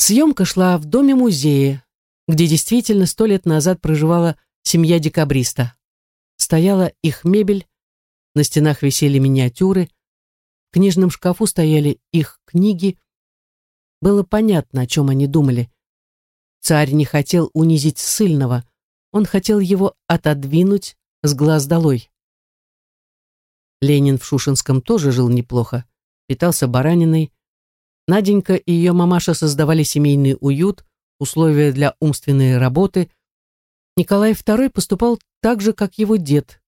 Съемка шла в доме-музее, где действительно сто лет назад проживала семья декабриста. Стояла их мебель, на стенах висели миниатюры, в книжном шкафу стояли их книги. Было понятно, о чем они думали. Царь не хотел унизить ссыльного, он хотел его отодвинуть с глаз долой. Ленин в Шушинском тоже жил неплохо, питался бараниной. Наденька и ее мамаша создавали семейный уют, условия для умственной работы. Николай II поступал так же, как его дед.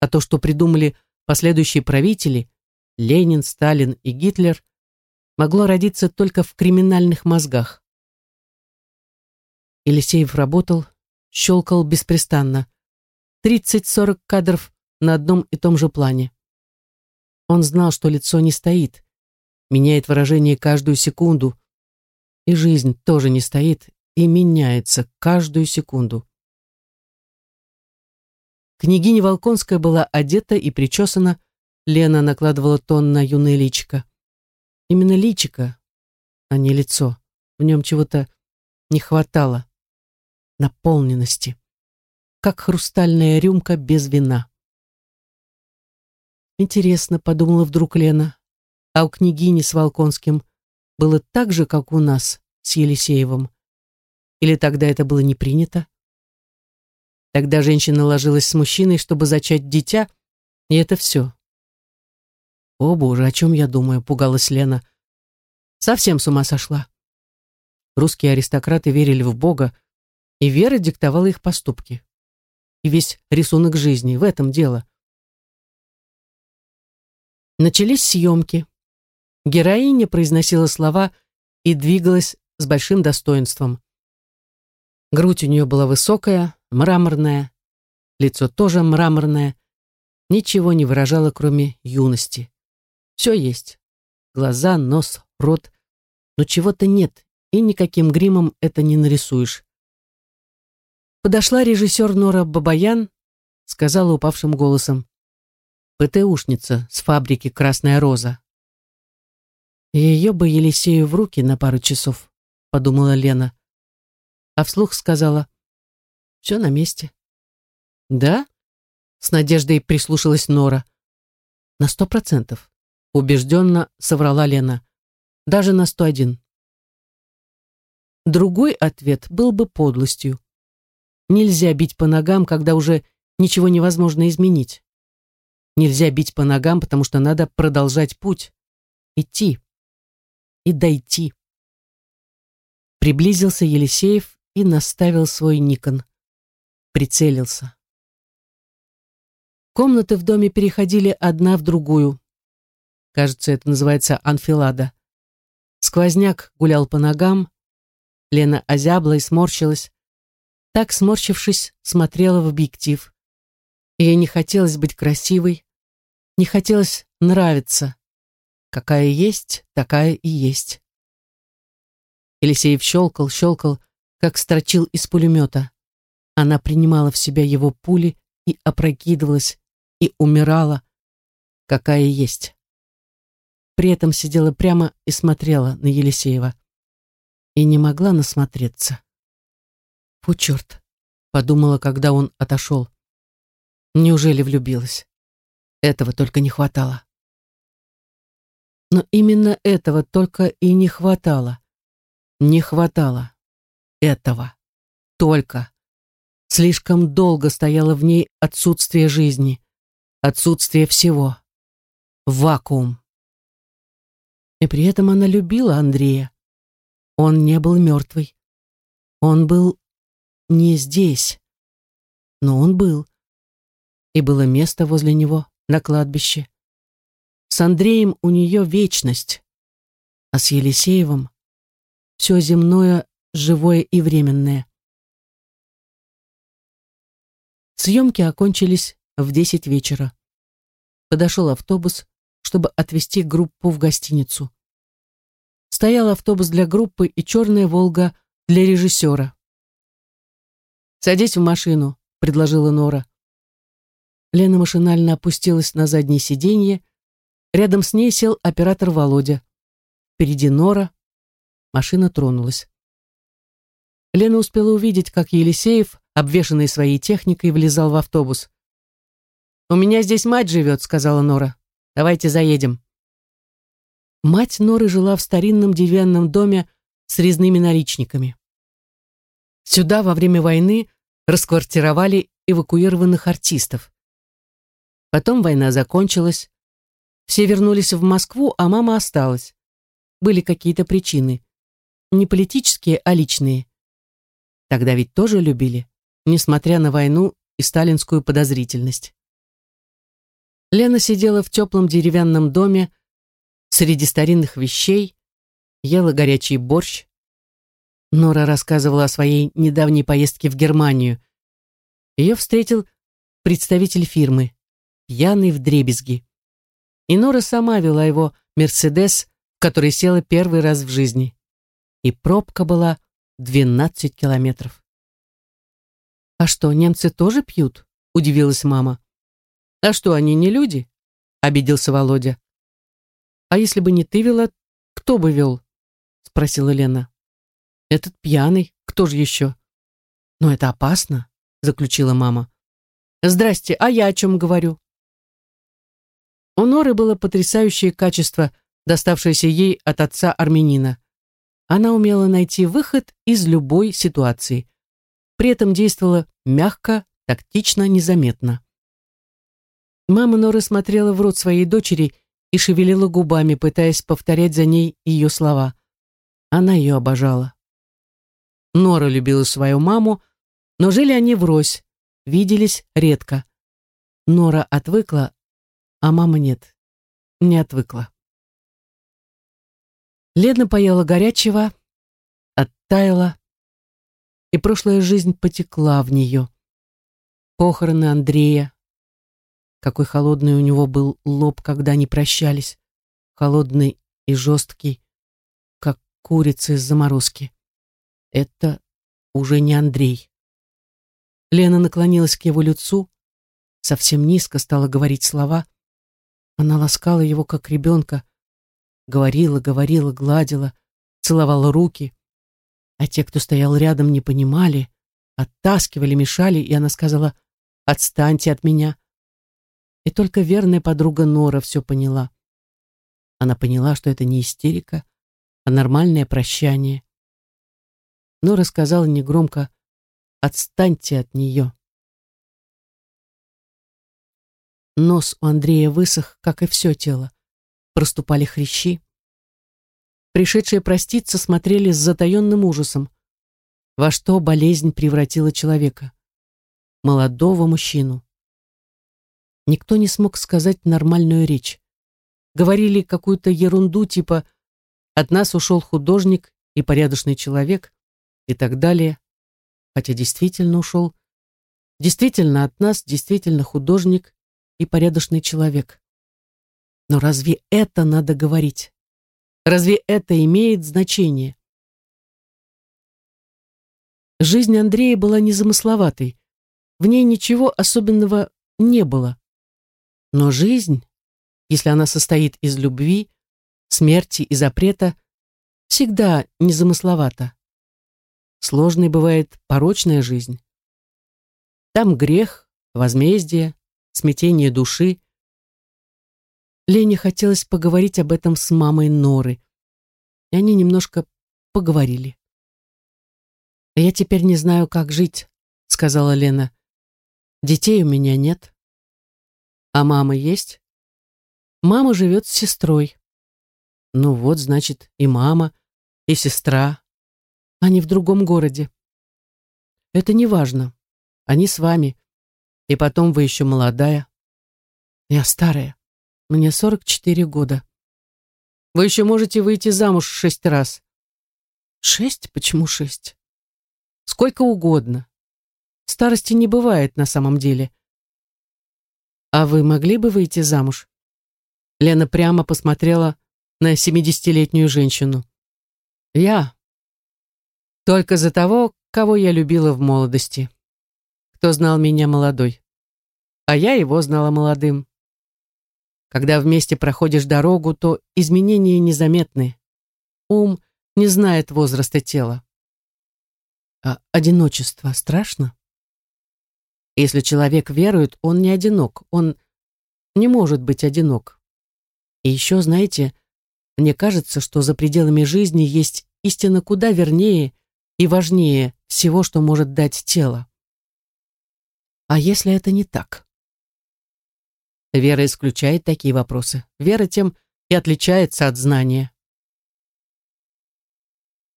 А то, что придумали последующие правители, Ленин, Сталин и Гитлер, могло родиться только в криминальных мозгах. Елисеев работал, щелкал беспрестанно. 30-40 кадров на одном и том же плане. Он знал, что лицо не стоит, меняет выражение каждую секунду, и жизнь тоже не стоит и меняется каждую секунду. Княгиня Волконская была одета и причесана, Лена накладывала тон на юное личико. Именно личико, а не лицо. В нем чего-то не хватало. Наполненности. Как хрустальная рюмка без вина. Интересно, подумала вдруг Лена, а у княгини с Волконским было так же, как у нас с Елисеевым? Или тогда это было не принято? Тогда женщина ложилась с мужчиной, чтобы зачать дитя, и это все. «О, Боже, о чем я думаю?» — пугалась Лена. Совсем с ума сошла. Русские аристократы верили в Бога, и вера диктовала их поступки. И весь рисунок жизни, в этом дело. Начались съемки. Героиня произносила слова и двигалась с большим достоинством. Грудь у нее была высокая, мраморная, лицо тоже мраморное, ничего не выражало, кроме юности. Все есть. Глаза, нос, рот. Но чего-то нет, и никаким гримом это не нарисуешь. Подошла режиссер Нора Бабаян, сказала упавшим голосом. ПТУшница с фабрики «Красная роза». Ее бы Елисею в руки на пару часов, подумала Лена. А вслух сказала, все на месте. Да? С надеждой прислушалась Нора. На сто процентов. Убежденно соврала Лена. Даже на сто один. Другой ответ был бы подлостью. Нельзя бить по ногам, когда уже ничего невозможно изменить. Нельзя бить по ногам, потому что надо продолжать путь. Идти. И дойти. Приблизился Елисеев и наставил свой Никон. Прицелился. Комнаты в доме переходили одна в другую. Кажется, это называется анфилада. Сквозняк гулял по ногам. Лена озябла и сморщилась. Так, сморщившись, смотрела в объектив. Ей не хотелось быть красивой, не хотелось нравиться. Какая есть, такая и есть. Елисеев щелкал, щелкал, как строчил из пулемета. Она принимала в себя его пули и опрокидывалась, и умирала, какая есть. При этом сидела прямо и смотрела на Елисеева. И не могла насмотреться. «Фу, черт!» — подумала, когда он отошел. Неужели влюбилась? Этого только не хватало. Но именно этого только и не хватало. Не хватало. Этого. Только. Слишком долго стояло в ней отсутствие жизни. Отсутствие всего. Вакуум. И при этом она любила Андрея. Он не был мертвый. Он был не здесь. Но он был. И было место возле него на кладбище. С Андреем у нее вечность, а с Елисеевым все земное, живое и временное. Съемки окончились в десять вечера. Подошел автобус, чтобы отвезти группу в гостиницу. Стоял автобус для группы и черная «Волга» для режиссера. «Садись в машину», — предложила Нора. Лена машинально опустилась на заднее сиденье. Рядом с ней сел оператор Володя. Впереди Нора. Машина тронулась. Лена успела увидеть, как Елисеев, обвешанный своей техникой, влезал в автобус. «У меня здесь мать живет», — сказала Нора. «Давайте заедем». Мать Норы жила в старинном деревянном доме с резными наличниками. Сюда во время войны расквартировали эвакуированных артистов. Потом война закончилась. Все вернулись в Москву, а мама осталась. Были какие-то причины. Не политические, а личные. Тогда ведь тоже любили, несмотря на войну и сталинскую подозрительность. Лена сидела в теплом деревянном доме среди старинных вещей, ела горячий борщ, Нора рассказывала о своей недавней поездке в Германию. Ее встретил представитель фирмы, пьяный в дребезги. И Нора сама вела его «Мерседес», в который села первый раз в жизни. И пробка была 12 километров. «А что, немцы тоже пьют?» — удивилась мама. «А что, они не люди?» — обиделся Володя. «А если бы не ты вела, кто бы вел?» — спросила Лена. Этот пьяный, кто же еще? Но это опасно, заключила мама. Здрасте, а я о чем говорю? У Норы было потрясающее качество, доставшееся ей от отца армянина. Она умела найти выход из любой ситуации. При этом действовала мягко, тактично, незаметно. Мама Норы смотрела в рот своей дочери и шевелила губами, пытаясь повторять за ней ее слова. Она ее обожала. Нора любила свою маму, но жили они врозь, виделись редко. Нора отвыкла, а мама нет, не отвыкла. Лена поела горячего, оттаяла, и прошлая жизнь потекла в нее. Похороны Андрея. Какой холодный у него был лоб, когда они прощались. Холодный и жесткий, как курица из заморозки. Это уже не Андрей. Лена наклонилась к его лицу, совсем низко стала говорить слова. Она ласкала его, как ребенка, говорила, говорила, гладила, целовала руки. А те, кто стоял рядом, не понимали, оттаскивали, мешали, и она сказала «Отстаньте от меня». И только верная подруга Нора все поняла. Она поняла, что это не истерика, а нормальное прощание но рассказала негромко «Отстаньте от нее». Нос у Андрея высох, как и все тело. Проступали хрящи. Пришедшие проститься смотрели с затаенным ужасом. Во что болезнь превратила человека? Молодого мужчину. Никто не смог сказать нормальную речь. Говорили какую-то ерунду типа «от нас ушел художник и порядочный человек», и так далее. Хотя действительно ушел. Действительно от нас, действительно художник и порядочный человек. Но разве это надо говорить? Разве это имеет значение? Жизнь Андрея была незамысловатой. В ней ничего особенного не было. Но жизнь, если она состоит из любви, смерти и запрета, всегда незамысловата. Сложной бывает порочная жизнь. Там грех, возмездие, смятение души. Лене хотелось поговорить об этом с мамой Норы, и они немножко поговорили. «Я теперь не знаю, как жить», — сказала Лена. «Детей у меня нет». «А мама есть?» «Мама живет с сестрой». «Ну вот, значит, и мама, и сестра, они в другом городе. Это не важно. Они с вами. И потом вы еще молодая. Я старая. Мне 44 года. Вы еще можете выйти замуж шесть раз. Шесть? Почему шесть? Сколько угодно. Старости не бывает на самом деле. А вы могли бы выйти замуж? Лена прямо посмотрела на семидесятилетнюю женщину. Я, только за того, кого я любила в молодости. Кто знал меня молодой. А я его знала молодым. Когда вместе проходишь дорогу, то изменения незаметны. Ум, не знает возраста тела. А одиночество страшно? Если человек верует, он не одинок, он не может быть одинок. И еще, знаете, мне кажется, что за пределами жизни есть истина куда вернее и важнее всего, что может дать тело. А если это не так? Вера исключает такие вопросы. Вера тем и отличается от знания.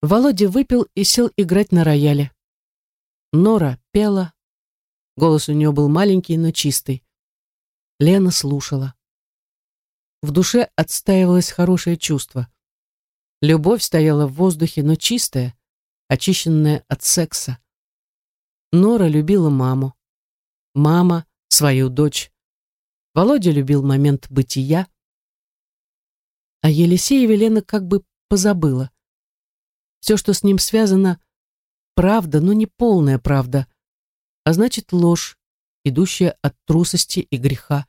Володя выпил и сел играть на рояле. Нора пела. Голос у нее был маленький, но чистый. Лена слушала. В душе отстаивалось хорошее чувство. Любовь стояла в воздухе, но чистая, очищенная от секса. Нора любила маму. Мама — свою дочь. Володя любил момент бытия. А Елисея Лена как бы позабыла. Все, что с ним связано, правда, но не полная правда, а значит ложь, идущая от трусости и греха.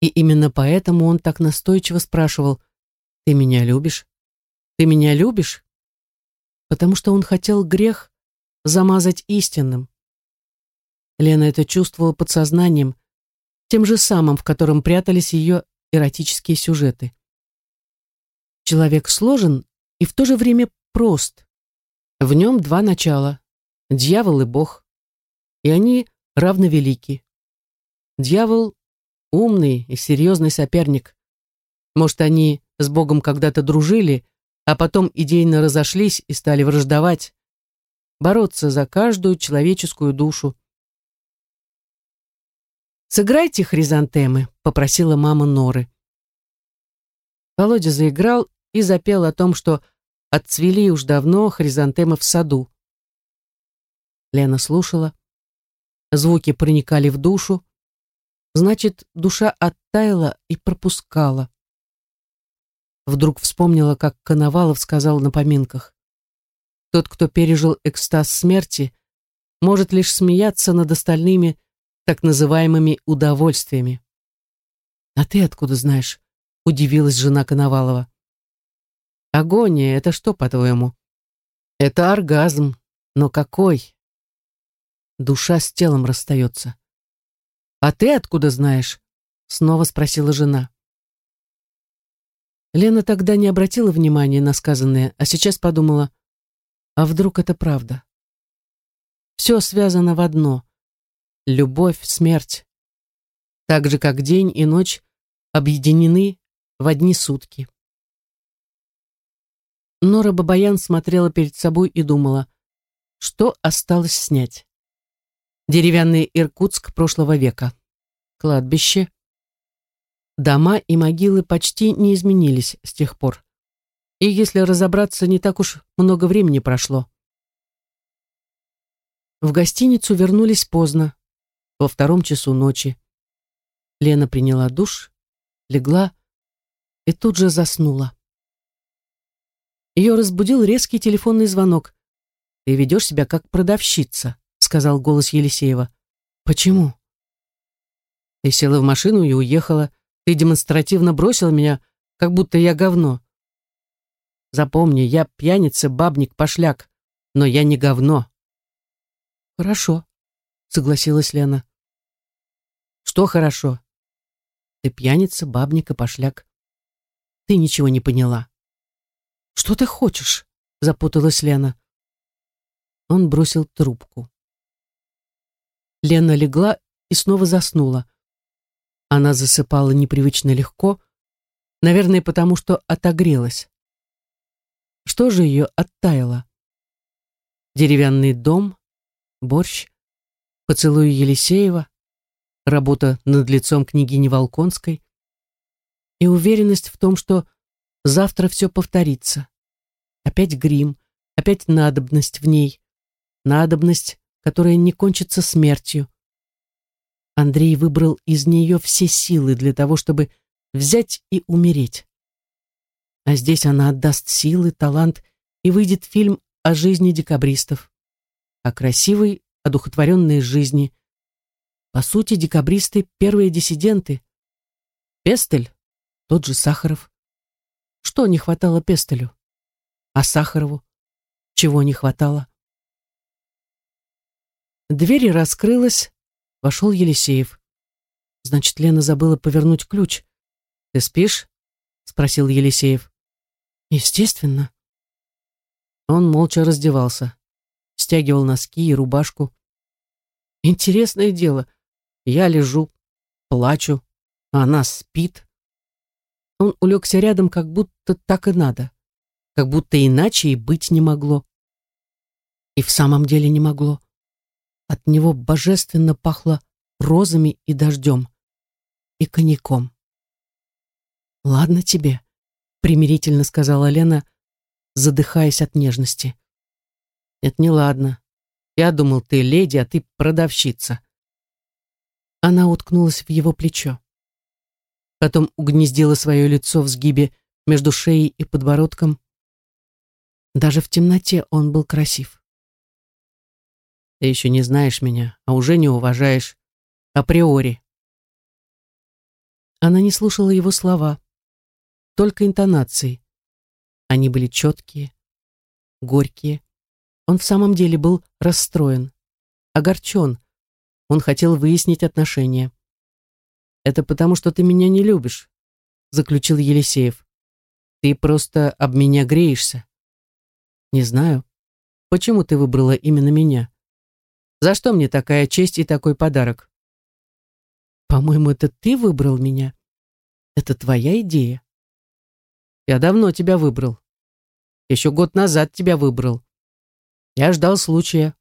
И именно поэтому он так настойчиво спрашивал, «Ты меня любишь? Ты меня любишь?» Потому что он хотел грех замазать истинным. Лена это чувствовала подсознанием, тем же самым, в котором прятались ее эротические сюжеты. Человек сложен и в то же время прост. В нем два начала — дьявол и бог. И они равновелики. Дьявол — умный и серьезный соперник. Может, они с богом когда-то дружили, а потом идейно разошлись и стали враждовать, бороться за каждую человеческую душу. «Сыграйте хризантемы», — попросила мама Норы. Володя заиграл и запел о том, что отцвели уж давно хризантемы в саду. Лена слушала. Звуки проникали в душу. Значит, душа оттаяла и пропускала. Вдруг вспомнила, как Коновалов сказал на поминках. Тот, кто пережил экстаз смерти, может лишь смеяться над остальными так называемыми удовольствиями. «А ты откуда знаешь?» — удивилась жена Коновалова. «Агония — это что, по-твоему?» «Это оргазм. Но какой?» Душа с телом расстается. «А ты откуда знаешь?» — снова спросила жена. Лена тогда не обратила внимания на сказанное, а сейчас подумала, а вдруг это правда? Все связано в одно любовь, смерть. Так же, как день и ночь объединены в одни сутки. Нора Бабаян смотрела перед собой и думала, что осталось снять. Деревянный Иркутск прошлого века. Кладбище. Дома и могилы почти не изменились с тех пор. И если разобраться, не так уж много времени прошло. В гостиницу вернулись поздно, во втором часу ночи. Лена приняла душ, легла и тут же заснула. Ее разбудил резкий телефонный звонок. «Ты ведешь себя как продавщица», — сказал голос Елисеева. «Почему?» «Ты села в машину и уехала. Ты демонстративно бросила меня, как будто я говно. Запомни, я пьяница, бабник, пошляк, но я не говно». «Хорошо», — согласилась Лена. Что хорошо? Ты пьяница, бабник и пошляк. Ты ничего не поняла. Что ты хочешь? Запуталась Лена. Он бросил трубку. Лена легла и снова заснула. Она засыпала непривычно легко, наверное, потому что отогрелась. Что же ее оттаяло? Деревянный дом, борщ, поцелуй Елисеева, работа над лицом княгини Волконской и уверенность в том, что завтра все повторится. Опять грим, опять надобность в ней, надобность, которая не кончится смертью. Андрей выбрал из нее все силы для того, чтобы взять и умереть. А здесь она отдаст силы, талант, и выйдет фильм о жизни декабристов, о красивой, одухотворенной жизни, по сути, декабристы — первые диссиденты. Пестель — тот же Сахаров. Что не хватало Пестелю? А Сахарову? Чего не хватало? Дверь раскрылась, вошел Елисеев. Значит, Лена забыла повернуть ключ. «Ты спишь?» — спросил Елисеев. «Естественно». Он молча раздевался, стягивал носки и рубашку. Интересное дело, я лежу, плачу, а она спит. Он улегся рядом, как будто так и надо, как будто иначе и быть не могло. И в самом деле не могло. От него божественно пахло розами и дождем, и коньяком. «Ладно тебе», — примирительно сказала Лена, задыхаясь от нежности. «Это не ладно. Я думал, ты леди, а ты продавщица». Она уткнулась в его плечо. Потом угнездила свое лицо в сгибе между шеей и подбородком. Даже в темноте он был красив. Ты еще не знаешь меня, а уже не уважаешь. Априори. Она не слушала его слова, только интонации. Они были четкие, горькие. Он в самом деле был расстроен, огорчен. Он хотел выяснить отношения. «Это потому, что ты меня не любишь», — заключил Елисеев. «Ты просто об меня греешься». «Не знаю. Почему ты выбрала именно меня? За что мне такая честь и такой подарок?» «По-моему, это ты выбрал меня. Это твоя идея». Я давно тебя выбрал. Еще год назад тебя выбрал. Я ждал случая.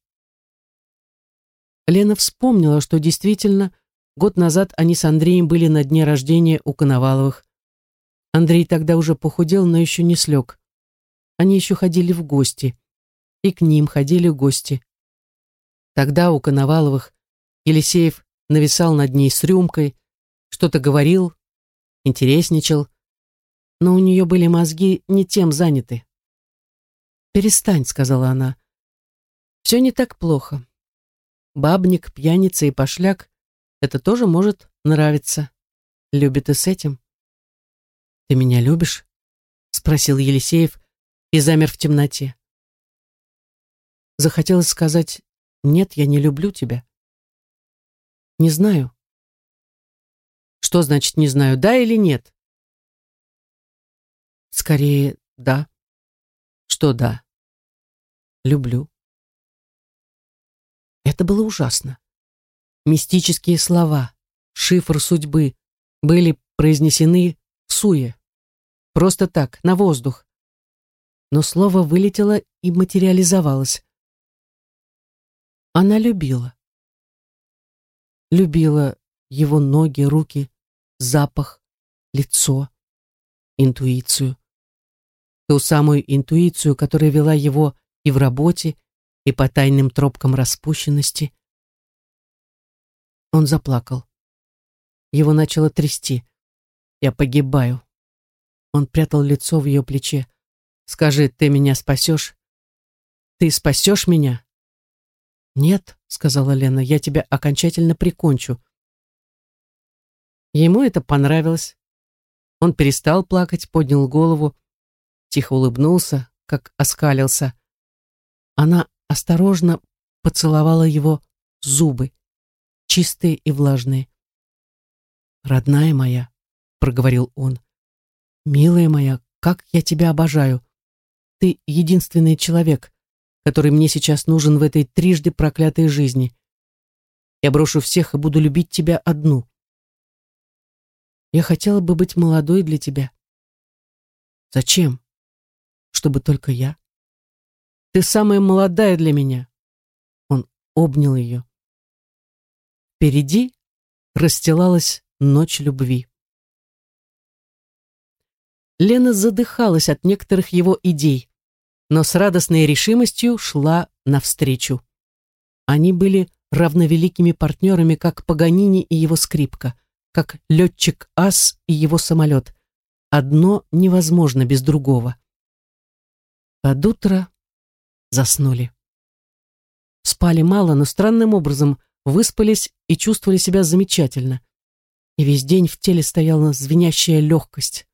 Лена вспомнила, что действительно год назад они с Андреем были на дне рождения у Коноваловых. Андрей тогда уже похудел, но еще не слег. Они еще ходили в гости. И к ним ходили гости. Тогда у Коноваловых Елисеев нависал над ней с рюмкой, что-то говорил, интересничал, но у нее были мозги не тем заняты. «Перестань», — сказала она. «Все не так плохо. Бабник, пьяница и пошляк — это тоже может нравиться. Любит и с этим». «Ты меня любишь?» — спросил Елисеев и замер в темноте. Захотелось сказать «Нет, я не люблю тебя». «Не знаю». «Что значит «не знаю», да или нет?» Скорее, да. Что да? Люблю. Это было ужасно. Мистические слова, шифр судьбы были произнесены в суе. Просто так, на воздух. Но слово вылетело и материализовалось. Она любила. Любила его ноги, руки, запах, лицо, интуицию ту самую интуицию, которая вела его и в работе, и по тайным тропкам распущенности. Он заплакал. Его начало трясти. «Я погибаю». Он прятал лицо в ее плече. «Скажи, ты меня спасешь? Ты спасешь меня?» «Нет», — сказала Лена, — «я тебя окончательно прикончу». Ему это понравилось. Он перестал плакать, поднял голову, тихо улыбнулся, как оскалился. Она осторожно поцеловала его зубы, чистые и влажные. «Родная моя», — проговорил он, — «милая моя, как я тебя обожаю. Ты единственный человек, который мне сейчас нужен в этой трижды проклятой жизни. Я брошу всех и буду любить тебя одну. Я хотела бы быть молодой для тебя. Зачем? чтобы только я. Ты самая молодая для меня. Он обнял ее. Впереди расстилалась ночь любви. Лена задыхалась от некоторых его идей, но с радостной решимостью шла навстречу. Они были равновеликими партнерами, как Паганини и его скрипка, как летчик Ас и его самолет. Одно невозможно без другого. Под утро заснули. Спали мало, но странным образом выспались и чувствовали себя замечательно. И весь день в теле стояла звенящая легкость.